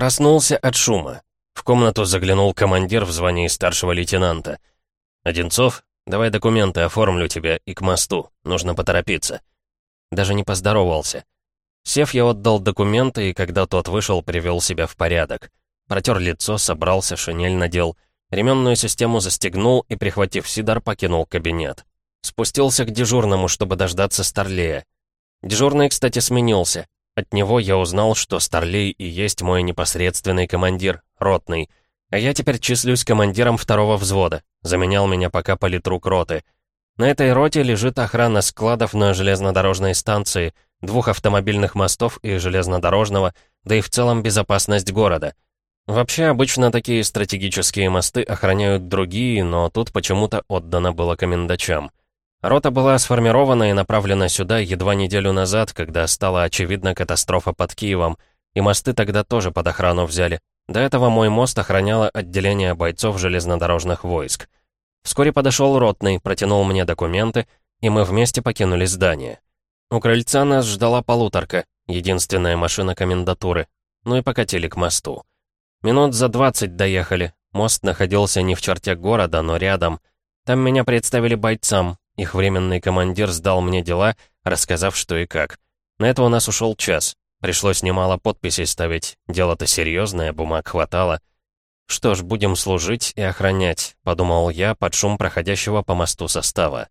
Проснулся от шума. В комнату заглянул командир в звании старшего лейтенанта. «Одинцов, давай документы, оформлю тебя и к мосту. Нужно поторопиться». Даже не поздоровался. Сев, я отдал документы, и когда тот вышел, привел себя в порядок. Протер лицо, собрался, шинель надел. Ременную систему застегнул и, прихватив Сидар, покинул кабинет. Спустился к дежурному, чтобы дождаться Старлея. Дежурный, кстати, сменился. От него я узнал, что Старлей и есть мой непосредственный командир, ротный. А я теперь числюсь командиром второго взвода. Заменял меня пока политрук роты. На этой роте лежит охрана складов на железнодорожной станции, двух автомобильных мостов и железнодорожного, да и в целом безопасность города. Вообще, обычно такие стратегические мосты охраняют другие, но тут почему-то отдано было комендачам. Рота была сформирована и направлена сюда едва неделю назад, когда стала очевидна катастрофа под Киевом, и мосты тогда тоже под охрану взяли. До этого мой мост охраняло отделение бойцов железнодорожных войск. Вскоре подошел ротный, протянул мне документы, и мы вместе покинули здание. У крыльца нас ждала полуторка, единственная машина комендатуры. Ну и покатили к мосту. Минут за двадцать доехали. Мост находился не в черте города, но рядом. Там меня представили бойцам, их временный командир сдал мне дела, рассказав, что и как. На это у нас ушел час. Пришлось немало подписей ставить. Дело-то серьезное, бумаг хватало. «Что ж, будем служить и охранять», — подумал я под шум проходящего по мосту состава.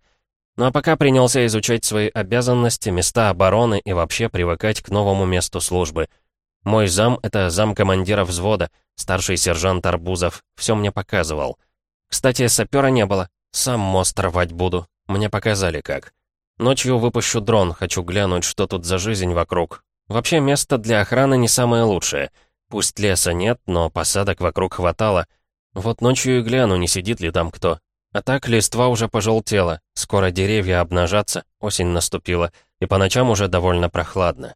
Ну а пока принялся изучать свои обязанности, места обороны и вообще привыкать к новому месту службы. Мой зам — это зам командира взвода, старший сержант Арбузов, все мне показывал. Кстати, сапера не было, сам мост рвать буду, мне показали как. Ночью выпущу дрон, хочу глянуть, что тут за жизнь вокруг. Вообще, место для охраны не самое лучшее. Пусть леса нет, но посадок вокруг хватало. Вот ночью и гляну, не сидит ли там кто. А так листва уже пожелтела, скоро деревья обнажатся, осень наступила, и по ночам уже довольно прохладно.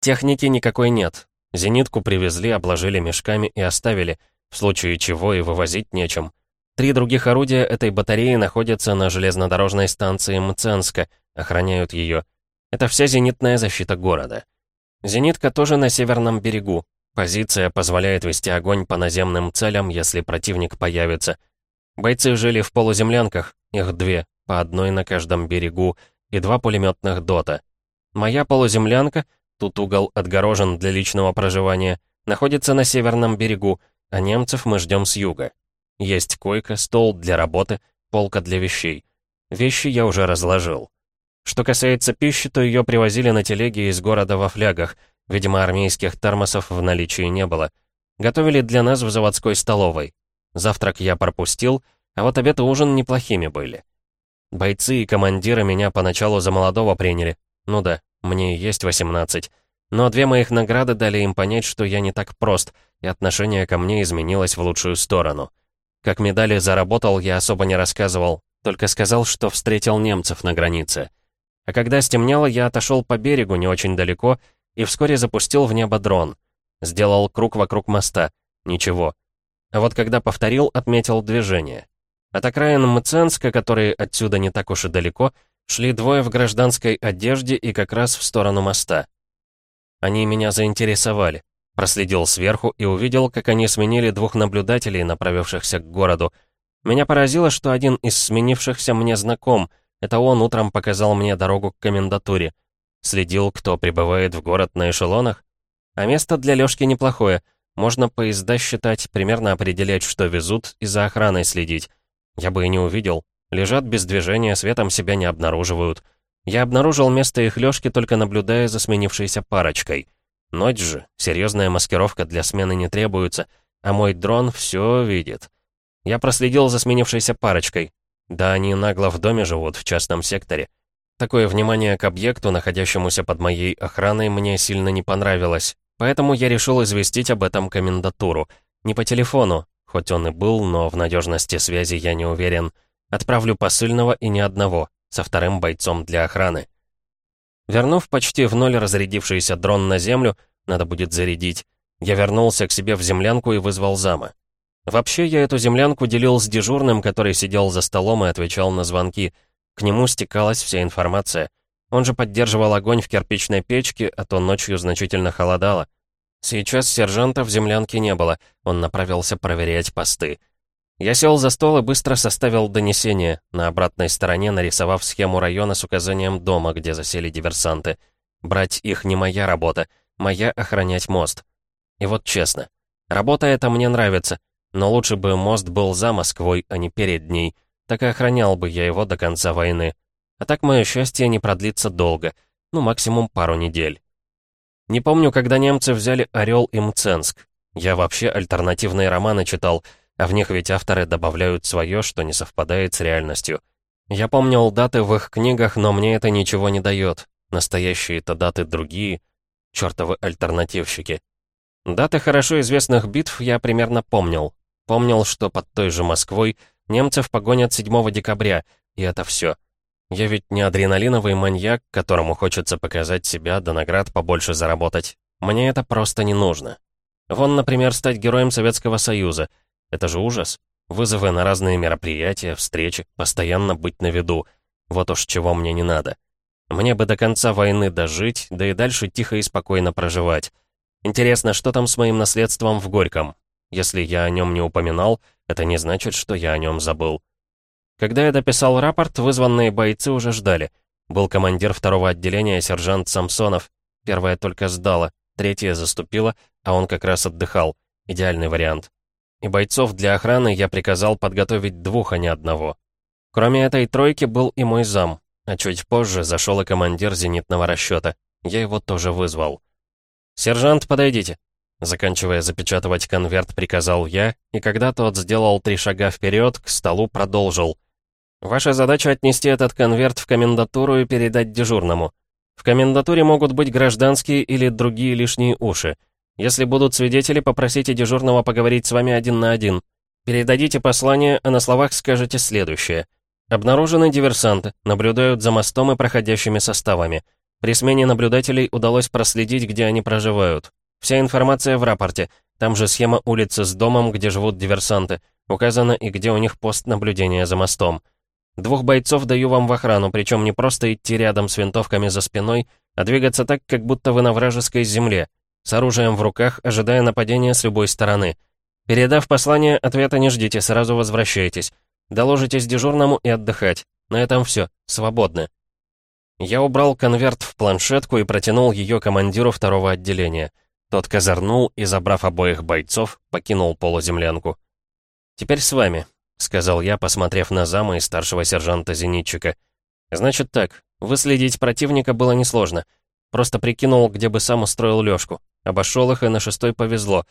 Техники никакой нет. Зенитку привезли, обложили мешками и оставили, в случае чего и вывозить нечем. Три других орудия этой батареи находятся на железнодорожной станции Мценска, охраняют ее. Это вся зенитная защита города. Зенитка тоже на северном берегу. Позиция позволяет вести огонь по наземным целям, если противник появится. Бойцы жили в полуземлянках, их две, по одной на каждом берегу, и два пулеметных дота. Моя полуземлянка, тут угол отгорожен для личного проживания, находится на северном берегу, а немцев мы ждем с юга. Есть койка, стол для работы, полка для вещей. Вещи я уже разложил. Что касается пищи, то ее привозили на телеге из города во флягах. Видимо, армейских термосов в наличии не было. Готовили для нас в заводской столовой. Завтрак я пропустил, а вот обед и ужин неплохими были. Бойцы и командиры меня поначалу за молодого приняли. Ну да, мне есть 18. Но две моих награды дали им понять, что я не так прост, и отношение ко мне изменилось в лучшую сторону. Как медали заработал, я особо не рассказывал, только сказал, что встретил немцев на границе. А когда стемнело, я отошел по берегу не очень далеко и вскоре запустил в небо дрон. Сделал круг вокруг моста. Ничего. А вот когда повторил, отметил движение. От окраин Мценска, которые отсюда не так уж и далеко, шли двое в гражданской одежде и как раз в сторону моста. Они меня заинтересовали. Проследил сверху и увидел, как они сменили двух наблюдателей, направившихся к городу. Меня поразило, что один из сменившихся мне знаком. Это он утром показал мне дорогу к комендатуре. Следил, кто прибывает в город на эшелонах. А место для Лёшки неплохое. Можно поезда считать, примерно определять, что везут, и за охраной следить. Я бы и не увидел. Лежат без движения, светом себя не обнаруживают. Я обнаружил место их Лёшки, только наблюдая за сменившейся парочкой — Ночь же, серьезная маскировка для смены не требуется, а мой дрон все видит. Я проследил за сменившейся парочкой. Да, они нагло в доме живут, в частном секторе. Такое внимание к объекту, находящемуся под моей охраной, мне сильно не понравилось. Поэтому я решил известить об этом комендатуру. Не по телефону, хоть он и был, но в надежности связи я не уверен. Отправлю посыльного и ни одного, со вторым бойцом для охраны. Вернув почти в ноль разрядившийся дрон на землю, надо будет зарядить, я вернулся к себе в землянку и вызвал зама. Вообще, я эту землянку делил с дежурным, который сидел за столом и отвечал на звонки. К нему стекалась вся информация. Он же поддерживал огонь в кирпичной печке, а то ночью значительно холодало. Сейчас сержанта в землянке не было, он направился проверять посты. Я сел за стол и быстро составил донесение, на обратной стороне нарисовав схему района с указанием дома, где засели диверсанты. Брать их не моя работа, моя охранять мост. И вот честно, работа эта мне нравится, но лучше бы мост был за Москвой, а не перед ней. Так и охранял бы я его до конца войны. А так мое счастье не продлится долго, ну максимум пару недель. Не помню, когда немцы взяли Орел и Мценск. Я вообще альтернативные романы читал, а в них ведь авторы добавляют свое, что не совпадает с реальностью. Я помнил даты в их книгах, но мне это ничего не дает. Настоящие-то даты другие. Чёртовы альтернативщики. Даты хорошо известных битв я примерно помнил. Помнил, что под той же Москвой немцев погонят 7 декабря, и это все. Я ведь не адреналиновый маньяк, которому хочется показать себя, да наград побольше заработать. Мне это просто не нужно. Вон, например, стать героем Советского Союза. Это же ужас. Вызовы на разные мероприятия, встречи, постоянно быть на виду. Вот уж чего мне не надо. Мне бы до конца войны дожить, да и дальше тихо и спокойно проживать. Интересно, что там с моим наследством в Горьком? Если я о нем не упоминал, это не значит, что я о нем забыл. Когда я дописал рапорт, вызванные бойцы уже ждали. Был командир второго отделения, сержант Самсонов. Первая только сдала, третья заступила, а он как раз отдыхал. Идеальный вариант. И бойцов для охраны я приказал подготовить двух, а не одного. Кроме этой тройки был и мой зам, а чуть позже зашел и командир зенитного расчета. Я его тоже вызвал. «Сержант, подойдите!» Заканчивая запечатывать конверт, приказал я, и когда тот сделал три шага вперед, к столу продолжил. Ваша задача отнести этот конверт в комендатуру и передать дежурному. В комендатуре могут быть гражданские или другие лишние уши. Если будут свидетели, попросите дежурного поговорить с вами один на один. Передадите послание, а на словах скажете следующее. Обнаружены диверсанты, наблюдают за мостом и проходящими составами. При смене наблюдателей удалось проследить, где они проживают. Вся информация в рапорте. Там же схема улицы с домом, где живут диверсанты. Указано и где у них пост наблюдения за мостом. Двух бойцов даю вам в охрану, причем не просто идти рядом с винтовками за спиной, а двигаться так, как будто вы на вражеской земле, с оружием в руках, ожидая нападения с любой стороны. Передав послание, ответа не ждите, сразу возвращайтесь. Доложитесь дежурному и отдыхать. На этом все. Свободны. Я убрал конверт в планшетку и протянул ее командиру второго отделения. Тот козырнул и, забрав обоих бойцов, покинул полуземлянку. «Теперь с вами. — сказал я, посмотрев на зама и старшего сержанта-зенитчика. «Значит так, выследить противника было несложно. Просто прикинул, где бы сам устроил лёжку. Обошел их, и на шестой повезло.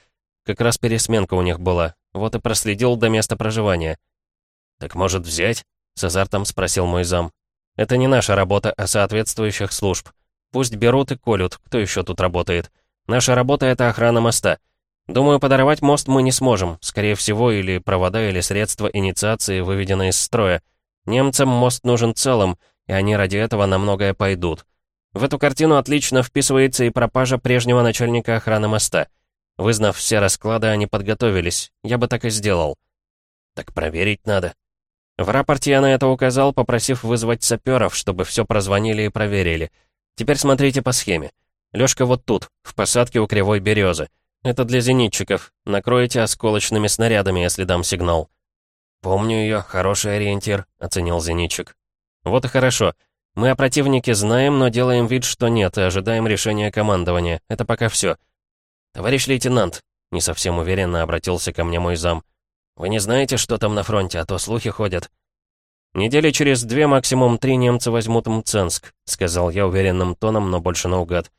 Как раз пересменка у них была. Вот и проследил до места проживания». «Так может взять?» — с азартом спросил мой зам. «Это не наша работа, а соответствующих служб. Пусть берут и колют, кто еще тут работает. Наша работа — это охрана моста». Думаю, подорвать мост мы не сможем. Скорее всего, или провода, или средства инициации выведены из строя. Немцам мост нужен целым, и они ради этого на многое пойдут. В эту картину отлично вписывается и пропажа прежнего начальника охраны моста. Вызнав все расклады, они подготовились. Я бы так и сделал. Так проверить надо. В рапорте я на это указал, попросив вызвать саперов, чтобы все прозвонили и проверили. Теперь смотрите по схеме. Лёшка вот тут, в посадке у кривой березы. «Это для зенитчиков. Накройте осколочными снарядами, если дам сигнал». «Помню ее, хороший ориентир», — оценил зенитчик. «Вот и хорошо. Мы о противнике знаем, но делаем вид, что нет, и ожидаем решения командования. Это пока все. «Товарищ лейтенант», — не совсем уверенно обратился ко мне мой зам, «вы не знаете, что там на фронте, а то слухи ходят». «Недели через две, максимум три немцы возьмут Мценск», — сказал я уверенным тоном, но больше наугад.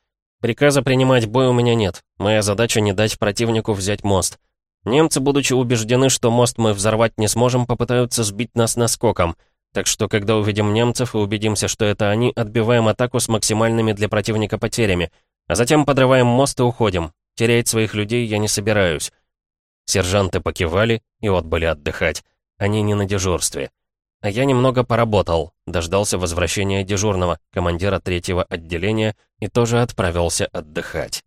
Приказа принимать бой у меня нет. Моя задача не дать противнику взять мост. Немцы, будучи убеждены, что мост мы взорвать не сможем, попытаются сбить нас наскоком. Так что, когда увидим немцев и убедимся, что это они, отбиваем атаку с максимальными для противника потерями. А затем подрываем мост и уходим. Терять своих людей я не собираюсь. Сержанты покивали и отбыли отдыхать. Они не на дежурстве. А я немного поработал, дождался возвращения дежурного, командира третьего отделения, и тоже отправился отдыхать.